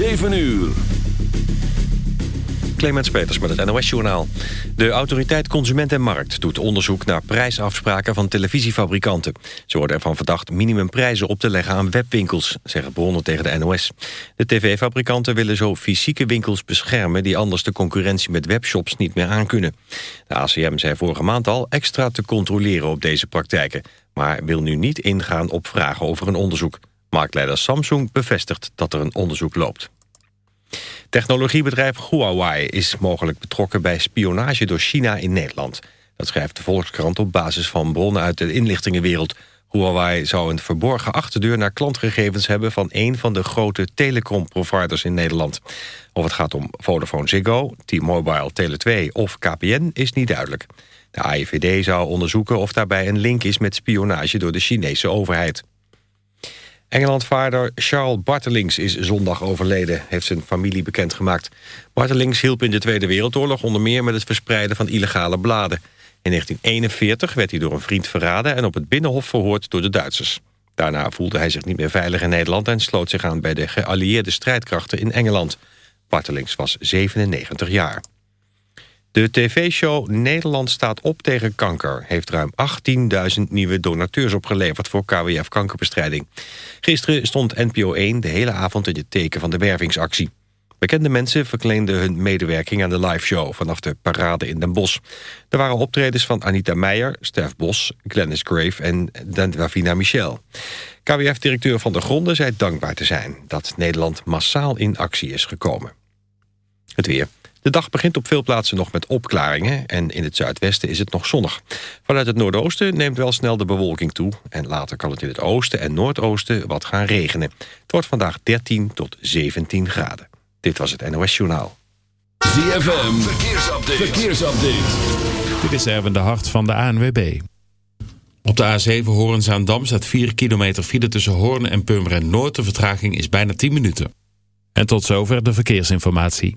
7 uur. Clemens Peters met het NOS-journaal. De autoriteit Consument en Markt doet onderzoek naar prijsafspraken van televisiefabrikanten. Ze worden ervan verdacht minimumprijzen op te leggen aan webwinkels, zeggen bronnen tegen de NOS. De tv-fabrikanten willen zo fysieke winkels beschermen die anders de concurrentie met webshops niet meer aankunnen. De ACM zei vorige maand al extra te controleren op deze praktijken, maar wil nu niet ingaan op vragen over een onderzoek. Marktleider Samsung bevestigt dat er een onderzoek loopt. Technologiebedrijf Huawei is mogelijk betrokken bij spionage door China in Nederland. Dat schrijft de Volkskrant op basis van bronnen uit de inlichtingenwereld. Huawei zou een verborgen achterdeur naar klantgegevens hebben... van een van de grote telecomproviders in Nederland. Of het gaat om Vodafone Ziggo, T-Mobile, Tele2 of KPN is niet duidelijk. De AIVD zou onderzoeken of daarbij een link is met spionage door de Chinese overheid. Engelandvaarder Charles Bartelings is zondag overleden, heeft zijn familie bekendgemaakt. Bartelings hielp in de Tweede Wereldoorlog onder meer met het verspreiden van illegale bladen. In 1941 werd hij door een vriend verraden en op het Binnenhof verhoord door de Duitsers. Daarna voelde hij zich niet meer veilig in Nederland en sloot zich aan bij de geallieerde strijdkrachten in Engeland. Bartelings was 97 jaar. De tv-show Nederland staat op tegen kanker... heeft ruim 18.000 nieuwe donateurs opgeleverd voor KWF kankerbestrijding. Gisteren stond NPO 1 de hele avond in het teken van de wervingsactie. Bekende mensen verkleenden hun medewerking aan de liveshow... vanaf de parade in Den Bosch. Er waren optredens van Anita Meijer, Stef Bos, Glennis Grave en Davina Michel. KWF-directeur Van der Gronden zei dankbaar te zijn... dat Nederland massaal in actie is gekomen. Het weer. De dag begint op veel plaatsen nog met opklaringen... en in het zuidwesten is het nog zonnig. Vanuit het noordoosten neemt wel snel de bewolking toe... en later kan het in het oosten en noordoosten wat gaan regenen. Het wordt vandaag 13 tot 17 graden. Dit was het NOS Journaal. ZFM, verkeersupdate. verkeersupdate. Dit is Erwin de Hart van de ANWB. Op de A7 Hoorn-Zaandam staat 4 kilometer file tussen Hoorn en Purmerend Noord. De vertraging is bijna 10 minuten. En tot zover de verkeersinformatie.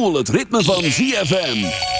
Het ritme van ZFM.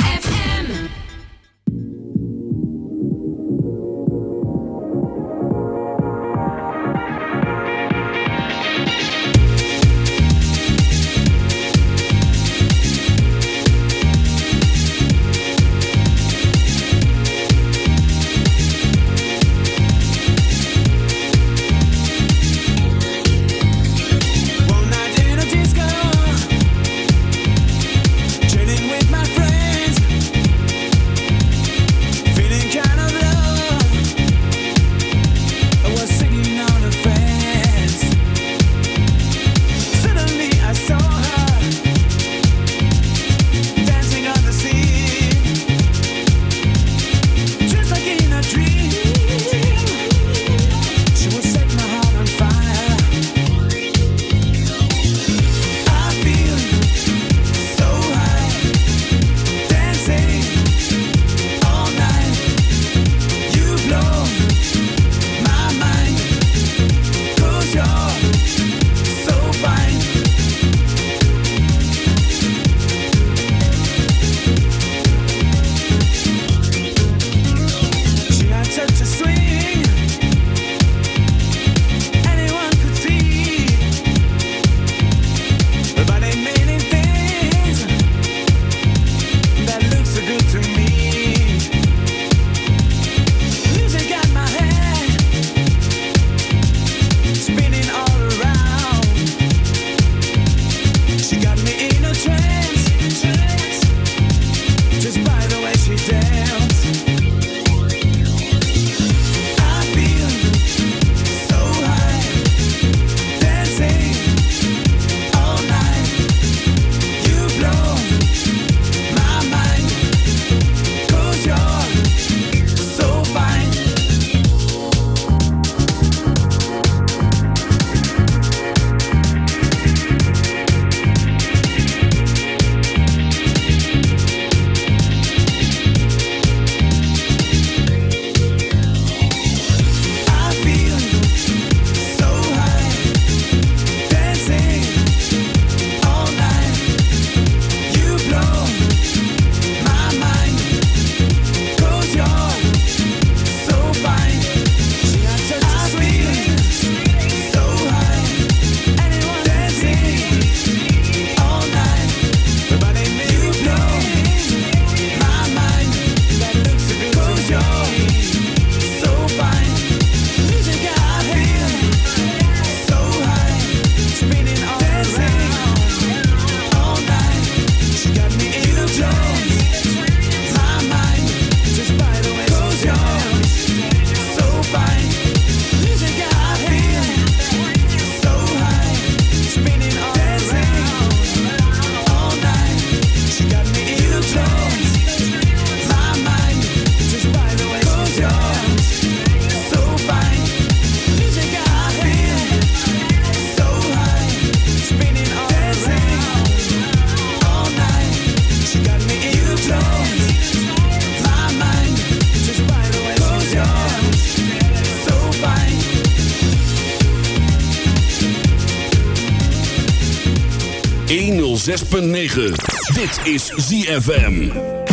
6.9. Dit is ZFM.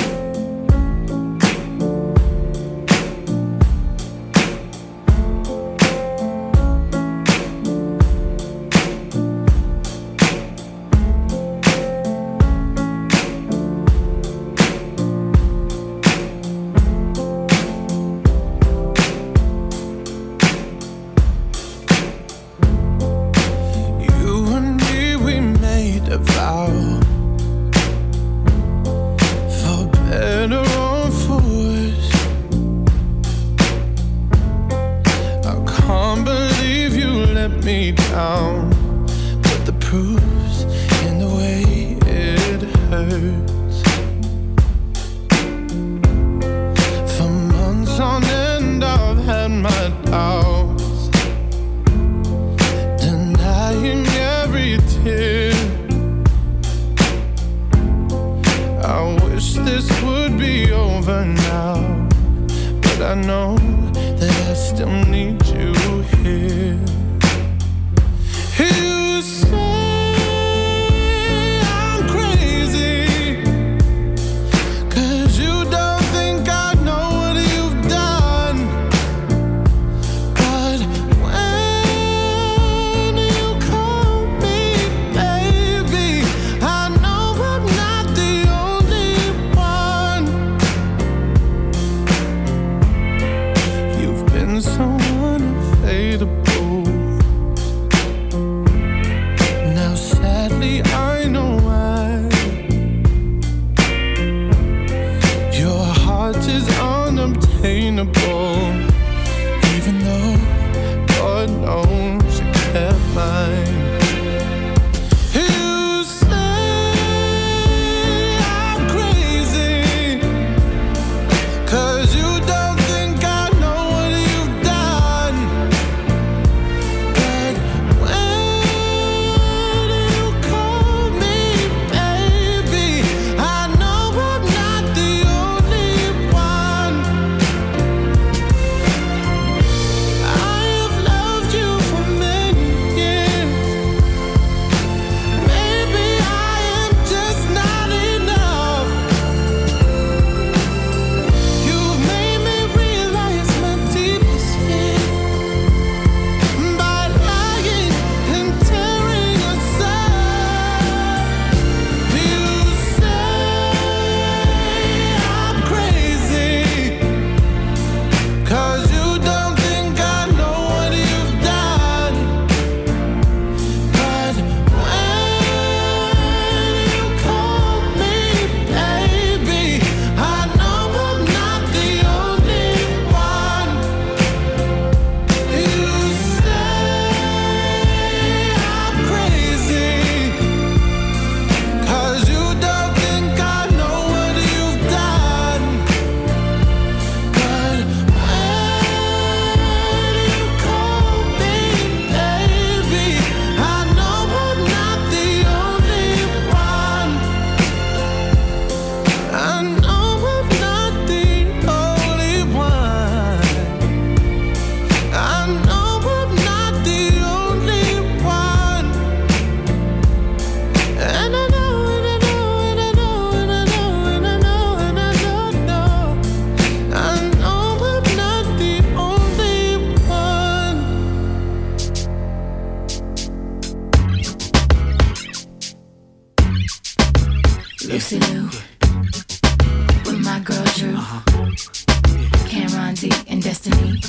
and destiny.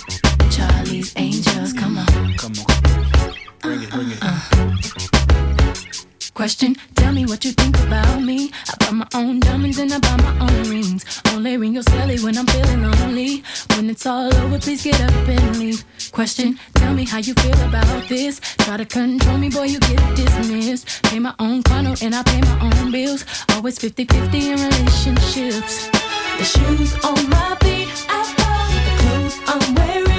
Charlie's Angels, come on. Come on. Bring it, bring it. Uh, uh. Question, tell me what you think about me. I buy my own diamonds and I buy my own rings. Only ring your celly when I'm feeling lonely. When it's all over, please get up and leave. Question, tell me how you feel about this. Try to control me, boy, you get dismissed. Pay my own condo and I pay my own bills. Always 50 50 in relationships. The shoes on my feet, I I'm wearing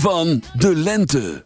van de lente.